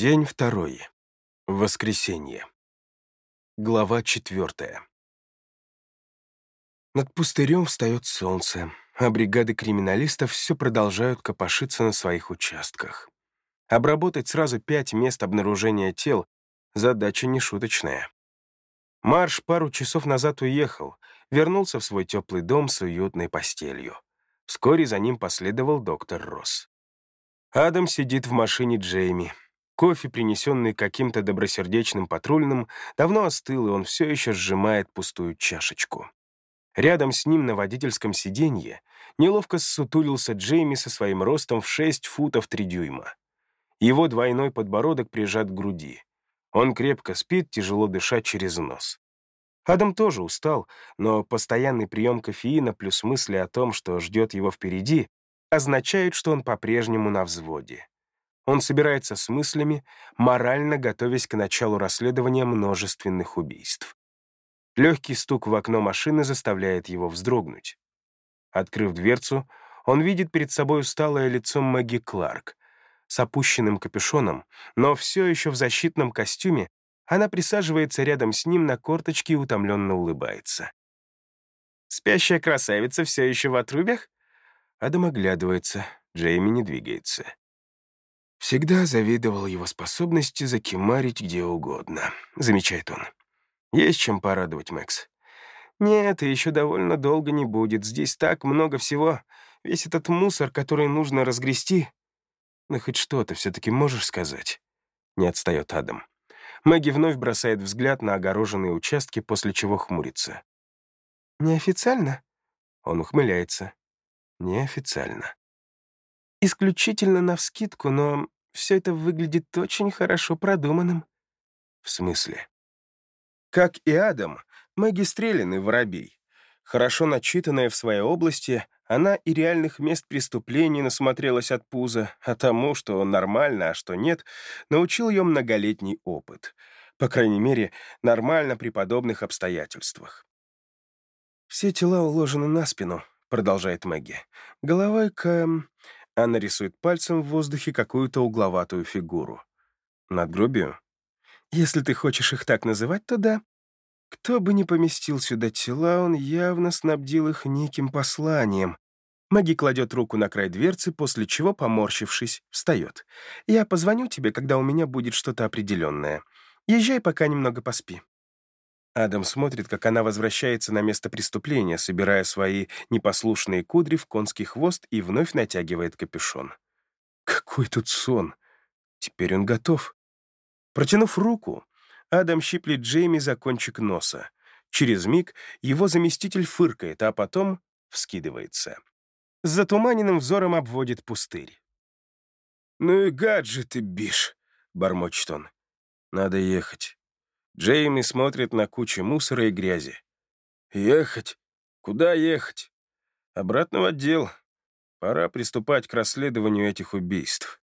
День второй. Воскресенье. Глава четвертая. Над пустырем встает солнце, а бригады криминалистов все продолжают копошиться на своих участках. Обработать сразу пять мест обнаружения тел — задача нешуточная. Марш пару часов назад уехал, вернулся в свой теплый дом с уютной постелью. Вскоре за ним последовал доктор Росс. Адам сидит в машине Джейми, Кофе, принесенный каким-то добросердечным патрульным, давно остыл, и он все еще сжимает пустую чашечку. Рядом с ним на водительском сиденье неловко ссутулился Джейми со своим ростом в 6 футов 3 дюйма. Его двойной подбородок прижат к груди. Он крепко спит, тяжело дыша через нос. Адам тоже устал, но постоянный прием кофеина плюс мысли о том, что ждет его впереди, означают, что он по-прежнему на взводе. Он собирается с мыслями, морально готовясь к началу расследования множественных убийств. Легкий стук в окно машины заставляет его вздрогнуть. Открыв дверцу, он видит перед собой усталое лицо Мэгги Кларк. С опущенным капюшоном, но все еще в защитном костюме, она присаживается рядом с ним на корточке и утомленно улыбается. «Спящая красавица все еще в отрубях?» Адам оглядывается, Джейми не двигается. Всегда завидовал его способности закимарить где угодно, замечает он. Есть чем порадовать, Мэкс. Нет, и еще довольно долго не будет. Здесь так много всего. Весь этот мусор, который нужно разгрести. Ну, хоть что-то все-таки можешь сказать? Не отстает Адам. Мэгги вновь бросает взгляд на огороженные участки, после чего хмурится. «Неофициально?» Он ухмыляется. «Неофициально». Исключительно навскидку, но все это выглядит очень хорошо продуманным. В смысле? Как и Адам, Мэгги Стрелин воробей. Хорошо начитанная в своей области, она и реальных мест преступлений насмотрелась от пуза, а тому, что нормально, а что нет, научил ее многолетний опыт. По крайней мере, нормально при подобных обстоятельствах. «Все тела уложены на спину», — продолжает Мэгги. «Головой к... Она рисует пальцем в воздухе какую-то угловатую фигуру. Надгробию? Если ты хочешь их так называть, то да. Кто бы ни поместил сюда тела, он явно снабдил их неким посланием. Маги кладет руку на край дверцы, после чего, поморщившись, встает. «Я позвоню тебе, когда у меня будет что-то определенное. Езжай, пока немного поспи». Адам смотрит, как она возвращается на место преступления, собирая свои непослушные кудри в конский хвост и вновь натягивает капюшон. Какой тут сон! Теперь он готов. Протянув руку, Адам щиплет Джейми за кончик носа. Через миг его заместитель фыркает, а потом вскидывается. С затуманенным взором обводит пустырь. «Ну и гаджеты, Биш!» — бормочет он. «Надо ехать». Джейми смотрит на кучу мусора и грязи. «Ехать? Куда ехать?» «Обратно в отдел. Пора приступать к расследованию этих убийств».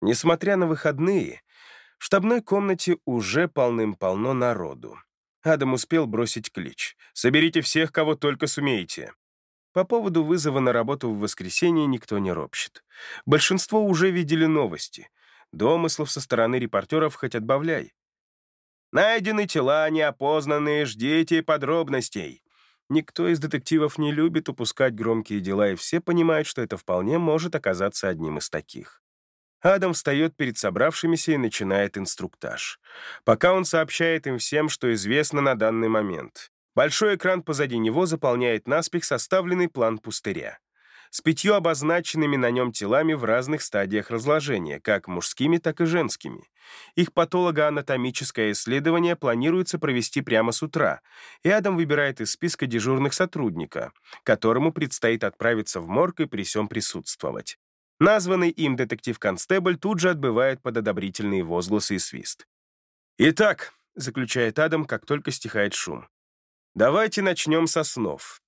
Несмотря на выходные, в штабной комнате уже полным-полно народу. Адам успел бросить клич. «Соберите всех, кого только сумеете». По поводу вызова на работу в воскресенье никто не ропщет. Большинство уже видели новости. Домыслов со стороны репортеров хоть отбавляй. Найдены тела, неопознанные, ждите подробностей. Никто из детективов не любит упускать громкие дела, и все понимают, что это вполне может оказаться одним из таких. Адам встает перед собравшимися и начинает инструктаж. Пока он сообщает им всем, что известно на данный момент. Большой экран позади него заполняет наспех составленный план пустыря с пятью обозначенными на нем телами в разных стадиях разложения, как мужскими, так и женскими. Их патологоанатомическое исследование планируется провести прямо с утра, и Адам выбирает из списка дежурных сотрудника, которому предстоит отправиться в морг и при всем присутствовать. Названный им детектив-констебль тут же отбывает под одобрительные возгласы и свист. «Итак», — заключает Адам, как только стихает шум, «давайте начнем со снов.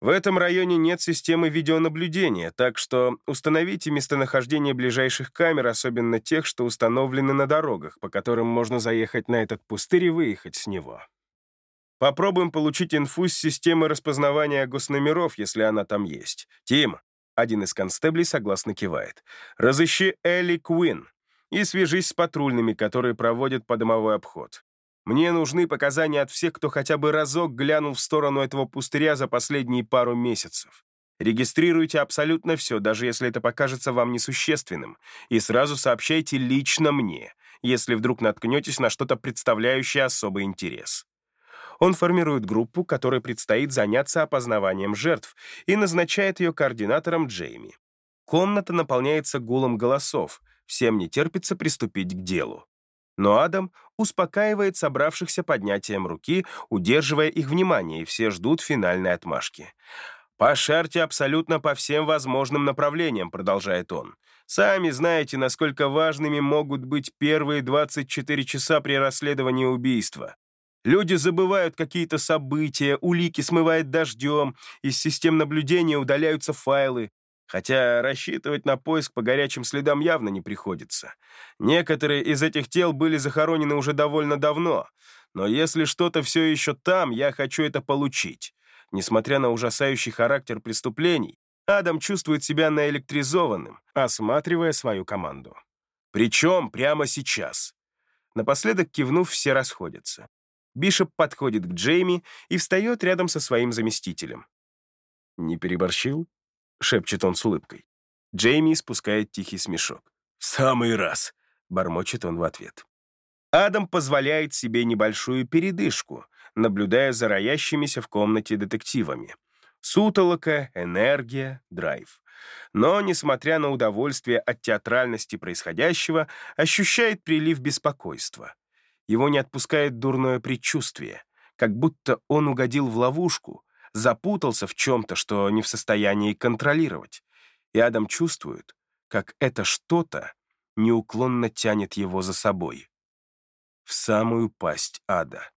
В этом районе нет системы видеонаблюдения, так что установите местонахождение ближайших камер, особенно тех, что установлены на дорогах, по которым можно заехать на этот пустырь и выехать с него. Попробуем получить инфу с системы распознавания госномеров, если она там есть. Тим, один из констеблей согласно кивает. Разыщи Элли Куин. и свяжись с патрульными, которые проводят подомовой обход. Мне нужны показания от всех, кто хотя бы разок глянул в сторону этого пустыря за последние пару месяцев. Регистрируйте абсолютно все, даже если это покажется вам несущественным, и сразу сообщайте лично мне, если вдруг наткнетесь на что-то, представляющее особый интерес. Он формирует группу, которой предстоит заняться опознаванием жертв, и назначает ее координатором Джейми. Комната наполняется гулом голосов, всем не терпится приступить к делу. Но Адам успокаивает собравшихся поднятием руки, удерживая их внимание, и все ждут финальной отмашки. «Пошарьте абсолютно по всем возможным направлениям», — продолжает он. «Сами знаете, насколько важными могут быть первые 24 часа при расследовании убийства. Люди забывают какие-то события, улики смывает дождем, из систем наблюдения удаляются файлы, хотя рассчитывать на поиск по горячим следам явно не приходится. Некоторые из этих тел были захоронены уже довольно давно, но если что-то все еще там, я хочу это получить. Несмотря на ужасающий характер преступлений, Адам чувствует себя наэлектризованным, осматривая свою команду. Причем прямо сейчас. Напоследок кивнув, все расходятся. Бишоп подходит к Джейми и встает рядом со своим заместителем. «Не переборщил?» — шепчет он с улыбкой. Джейми спускает тихий смешок. «В самый раз!» — бормочет он в ответ. Адам позволяет себе небольшую передышку, наблюдая за роящимися в комнате детективами. Сутолока, энергия, драйв. Но, несмотря на удовольствие от театральности происходящего, ощущает прилив беспокойства. Его не отпускает дурное предчувствие, как будто он угодил в ловушку, запутался в чем-то, что не в состоянии контролировать. И Адам чувствует, как это что-то неуклонно тянет его за собой. В самую пасть ада.